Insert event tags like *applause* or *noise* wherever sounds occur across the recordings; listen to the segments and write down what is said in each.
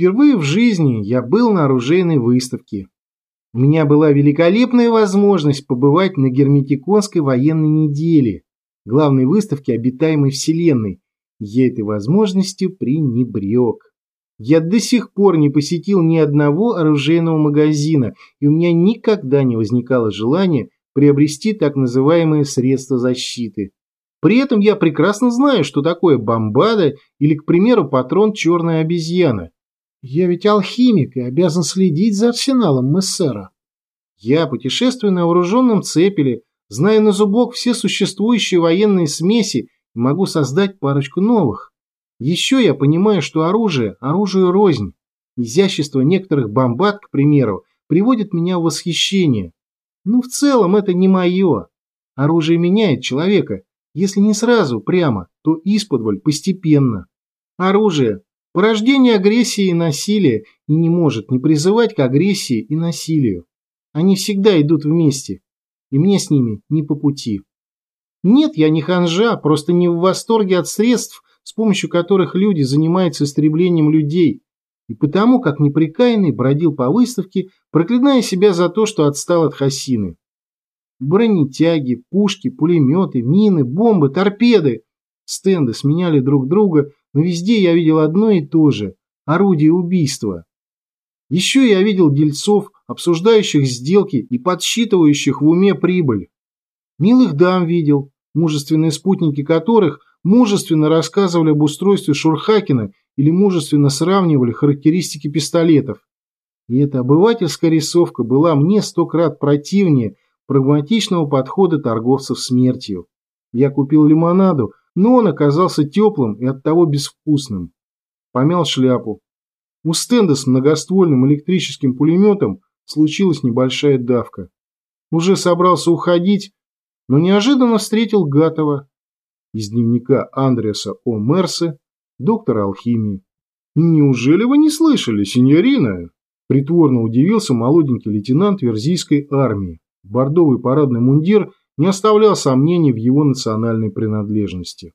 Впервые в жизни я был на оружейной выставке. У меня была великолепная возможность побывать на Герметиконской военной неделе, главной выставке обитаемой Вселенной. Я этой возможностью пренебрег. Я до сих пор не посетил ни одного оружейного магазина, и у меня никогда не возникало желания приобрести так называемые средства защиты. При этом я прекрасно знаю, что такое бомбада или, к примеру, патрон «Черная обезьяна». Я ведь алхимик и обязан следить за арсеналом мессера. Я путешествую на вооруженном цепеле, знаю на зубок все существующие военные смеси и могу создать парочку новых. Еще я понимаю, что оружие – оружие рознь. Изящество некоторых бомбат, к примеру, приводит меня в восхищение. Но в целом это не мое. Оружие меняет человека, если не сразу, прямо, то исподволь, постепенно. Оружие – порождение агрессии и насилия и не может не призывать к агрессии и насилию. Они всегда идут вместе, и мне с ними не по пути. Нет, я не ханжа, просто не в восторге от средств, с помощью которых люди занимаются истреблением людей, и потому, как неприкаянный, бродил по выставке, проклиная себя за то, что отстал от Хасины. Бронетяги, пушки, пулеметы, мины, бомбы, торпеды. Стенды сменяли друг друга, но везде я видел одно и то же – орудие убийства. Еще я видел дельцов, обсуждающих сделки и подсчитывающих в уме прибыль. Милых дам видел, мужественные спутники которых мужественно рассказывали об устройстве Шурхакина или мужественно сравнивали характеристики пистолетов. И эта обывательская рисовка была мне сто крат противнее прагматичного подхода торговцев смертью. Я купил лимонаду, но он оказался теплым и оттого безвкусным. Помял шляпу. У стенда с многоствольным электрическим пулеметом случилась небольшая давка. Уже собрался уходить, но неожиданно встретил Гатова из дневника Андреаса О. Мерсе, доктора алхимии. «Неужели вы не слышали, сеньорина?» Притворно удивился молоденький лейтенант Верзийской армии. Бордовый парадный мундир не оставлял сомнений в его национальной принадлежности.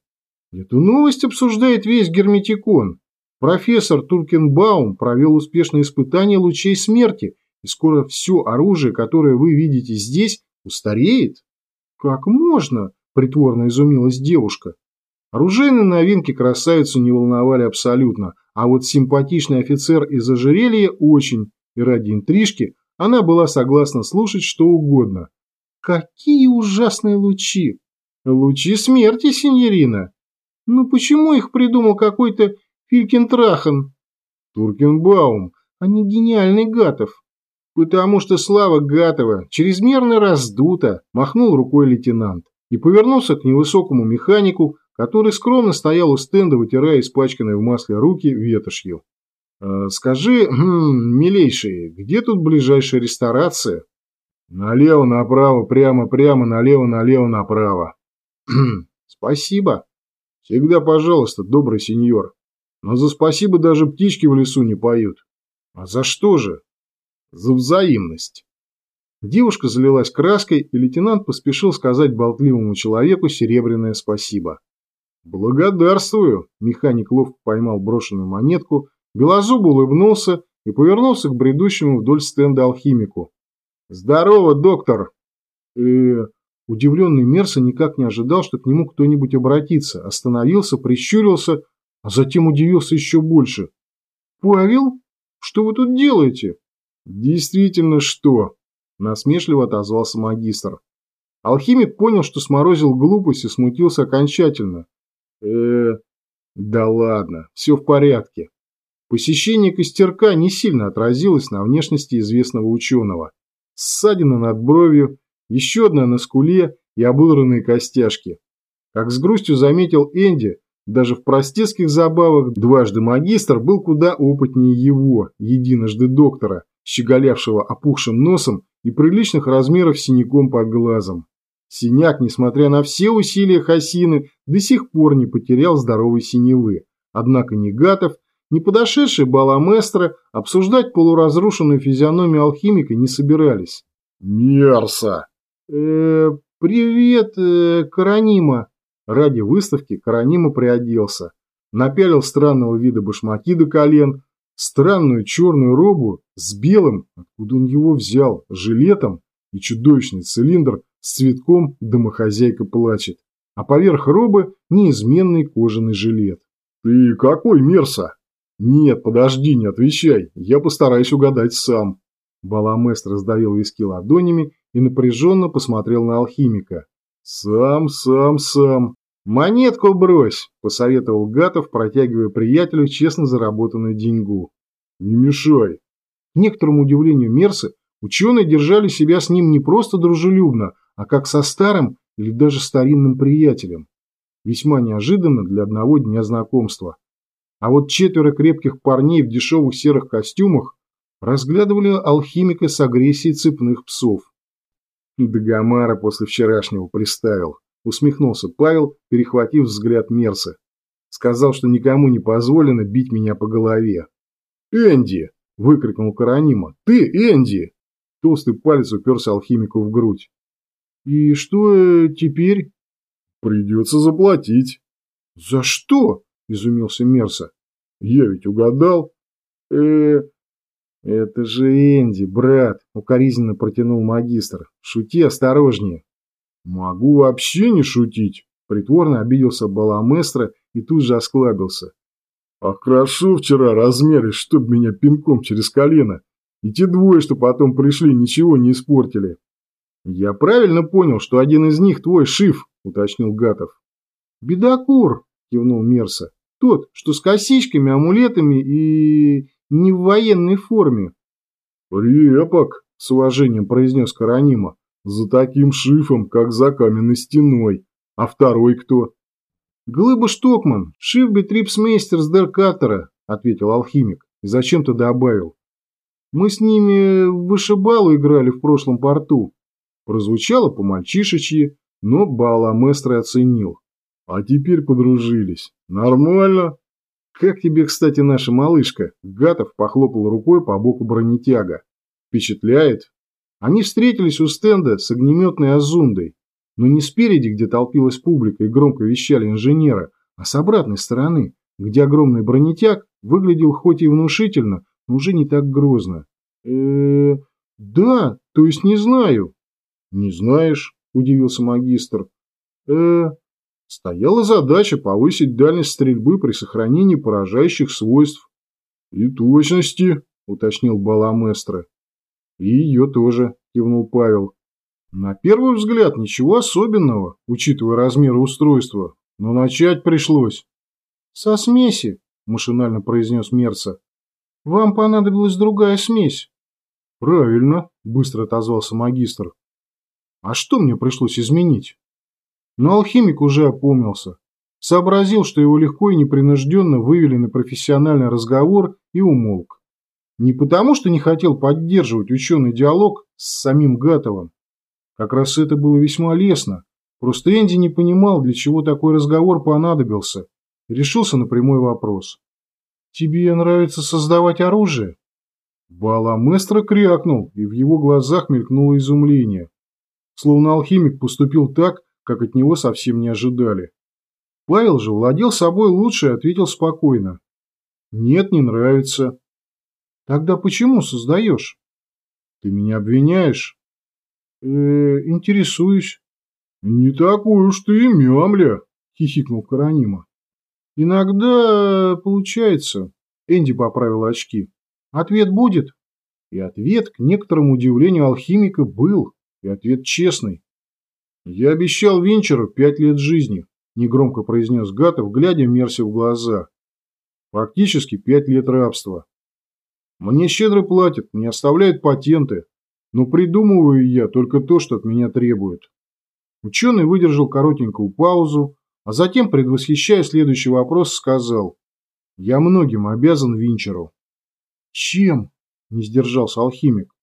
Эту новость обсуждает весь герметикон. Профессор Туркенбаум провел успешное испытание лучей смерти, и скоро все оружие, которое вы видите здесь, устареет. Как можно? Притворно изумилась девушка. Оружейные новинки красавицу не волновали абсолютно, а вот симпатичный офицер из ожерелья очень, и ради интрижки она была согласна слушать что угодно. Какие ужасные лучи! Лучи смерти, синьорина! Ну почему их придумал какой-то Филькентрахан? Туркенбаум, а не гениальный Гатов. Потому что слава Гатова чрезмерно раздута, махнул рукой лейтенант и повернулся к невысокому механику, который скромно стоял у стенда, вытирая испачканные в масле руки ветошью. «Э, «Скажи, хм, милейший, где тут ближайшая ресторация?» «Налево, направо, прямо, прямо, налево, налево, направо». *clears throat* «Спасибо. Всегда пожалуйста, добрый сеньор. Но за спасибо даже птички в лесу не поют. А за что же?» «За взаимность». Девушка залилась краской, и лейтенант поспешил сказать болтливому человеку серебряное спасибо. «Благодарствую!» – механик ловко поймал брошенную монетку Белозуб улыбнулся и повернулся к бредущему вдоль стенда алхимику. «Здорово, доктор!» э Удивленный Мерса никак не ожидал, что к нему кто-нибудь обратится. Остановился, прищурился, а затем удивился еще больше. «Павел? Что вы тут делаете?» «Действительно, что?» – насмешливо отозвался магистр. Алхимик понял, что сморозил глупость и смутился окончательно. э да ладно, все в порядке. Посещение костерка не сильно отразилось на внешности известного ученого. Ссадина над бровью, еще одна на скуле и ободранные костяшки. Как с грустью заметил Энди, даже в простецких забавах дважды магистр был куда опытнее его, единожды доктора, щеголявшего опухшим носом и приличных размеров синяком под глазом. Синяк, несмотря на все усилия Хасины, до сих пор не потерял здоровой синевы. Однако Негатов не подошедшие баламестры обсуждать полуразрушенную физиономию алхимика не собирались. «Мерса!» э, «Привет, э, Каранима!» Ради выставки Каранима приоделся. Напялил странного вида башмаки до колен, странную черную робу с белым, откуда он его взял, жилетом и чудовищный цилиндр с цветком «Домохозяйка плачет», а поверх робы неизменный кожаный жилет. «Ты какой, Мерса?» «Нет, подожди, не отвечай, я постараюсь угадать сам». Баламест раздавил виски ладонями и напряженно посмотрел на алхимика. «Сам, сам, сам. Монетку брось!» – посоветовал Гатов, протягивая приятелю честно заработанную деньгу. «Не мешай!» К некоторому удивлению Мерсы, ученые держали себя с ним не просто дружелюбно, а как со старым или даже старинным приятелем. Весьма неожиданно для одного дня знакомства. А вот четверо крепких парней в дешевых серых костюмах разглядывали алхимика с агрессией цепных псов. Дагомара после вчерашнего приставил. Усмехнулся Павел, перехватив взгляд Мерса. Сказал, что никому не позволено бить меня по голове. «Энди!» – выкрикнул Каранима. «Ты, Энди!» Толстый палец уперся алхимику в грудь. «И что э, теперь?» «Придется заплатить». «За что?» – изумился Мерса. «Я ведь угадал». э «Это же Энди, брат!» – укоризненно протянул магистр. «Шути осторожнее!» «Могу вообще не шутить!» – притворно обиделся Баламестро и тут же осклабился. «Ах, хорошо вчера размеры, чтоб меня пинком через колено! И те двое, что потом пришли, ничего не испортили!» «Я правильно понял, что один из них твой шиф?» – уточнил Гатов. «Бедокур!» – кивнул Мерса. «Тот, что с косичками, амулетами и не в военной форме. «Репок», — с уважением произнес Каранима, — «за таким шифом, как за каменной стеной. А второй кто?» «Глыба Штокман, шиф Трипсмейстер с Деркатора», — ответил алхимик и зачем-то добавил. «Мы с ними в вышибалу играли в прошлом порту». Прозвучало по-мальчишечьи, но Бааламестро оценил. «А теперь подружились. Нормально?» «Как тебе, кстати, наша малышка?» Гатов похлопал рукой по боку бронетяга. «Впечатляет?» Они встретились у стенда с огнеметной Азундой. Но не спереди, где толпилась публика и громко вещали инженера, а с обратной стороны, где огромный бронетяг выглядел хоть и внушительно, но уже не так грозно. э, -э да, то есть не знаю». «Не знаешь?» – удивился магистр. э Стояла задача повысить дальность стрельбы при сохранении поражающих свойств. «И точности», — уточнил Баламестро. «И ее тоже», — кивнул Павел. «На первый взгляд ничего особенного, учитывая размеры устройства, но начать пришлось». «Со смеси», — машинально произнес Мерца. «Вам понадобилась другая смесь». «Правильно», — быстро отозвался магистр. «А что мне пришлось изменить?» Но алхимик уже опомнился. Сообразил, что его легко и непринужденно вывели на профессиональный разговор и умолк. Не потому, что не хотел поддерживать ученый диалог с самим Гатовым. Как раз это было весьма лестно. Просто Энди не понимал, для чего такой разговор понадобился. Решился на прямой вопрос. «Тебе нравится создавать оружие?» Баламестро крякнул, и в его глазах мелькнуло изумление. Словно алхимик поступил так, как от него совсем не ожидали. Павел же владел собой лучше и ответил спокойно. «Нет, не нравится». «Тогда почему создаешь?» «Ты меня обвиняешь?» э -э, интересуюсь». «Не такой уж ты и мямля», — хихикнул Каранима. «Иногда получается», — Энди поправил очки. «Ответ будет?» И ответ, к некоторому удивлению алхимика, был, и ответ честный. «Я обещал Винчеру пять лет жизни», – негромко произнес Гатов, глядя Мерси в глаза. «Фактически пять лет рабства. Мне щедро платят, не оставляют патенты, но придумываю я только то, что от меня требуют». Ученый выдержал коротенькую паузу, а затем, предвосхищая следующий вопрос, сказал «Я многим обязан Винчеру». «Чем?» – не сдержался алхимик.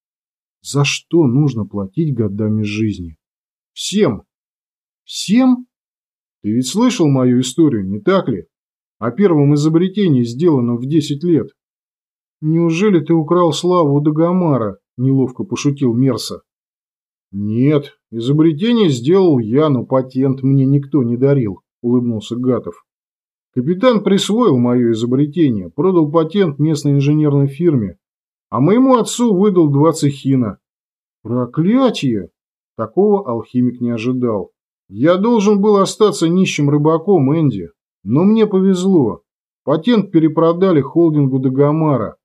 «За что нужно платить годами жизни?» Всем. Всем? Ты ведь слышал мою историю, не так ли? О первом изобретении, сделанном в 10 лет. Неужели ты украл славу у Дагомара? Неловко пошутил Мерса. Нет, изобретение сделал я, но патент мне никто не дарил, улыбнулся Гатов. Капитан присвоил мое изобретение, продал патент местной инженерной фирме, а моему отцу выдал два цехина. Проклятие! Такого алхимик не ожидал. Я должен был остаться нищим рыбаком, Энди, но мне повезло. Патент перепродали холдингу Дагомара.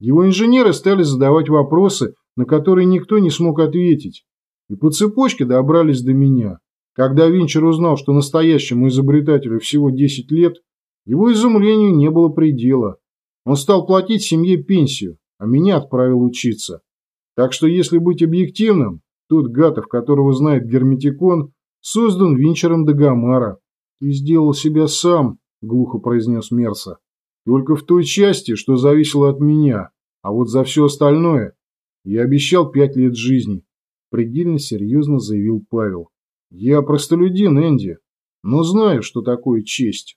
Его инженеры стали задавать вопросы, на которые никто не смог ответить, и по цепочке добрались до меня. Когда Винчер узнал, что настоящему изобретателю всего 10 лет, его изумлению не было предела. Он стал платить семье пенсию, а меня отправил учиться. Так что, если быть объективным, тот Гатов, которого знает Герметикон, создан Винчером Дагомара. «Ты сделал себя сам», – глухо произнес Мерса. «Только в той части, что зависело от меня, а вот за все остальное я обещал пять лет жизни», – предельно серьезно заявил Павел. «Я простолюдин, Энди, но знаю, что такое честь».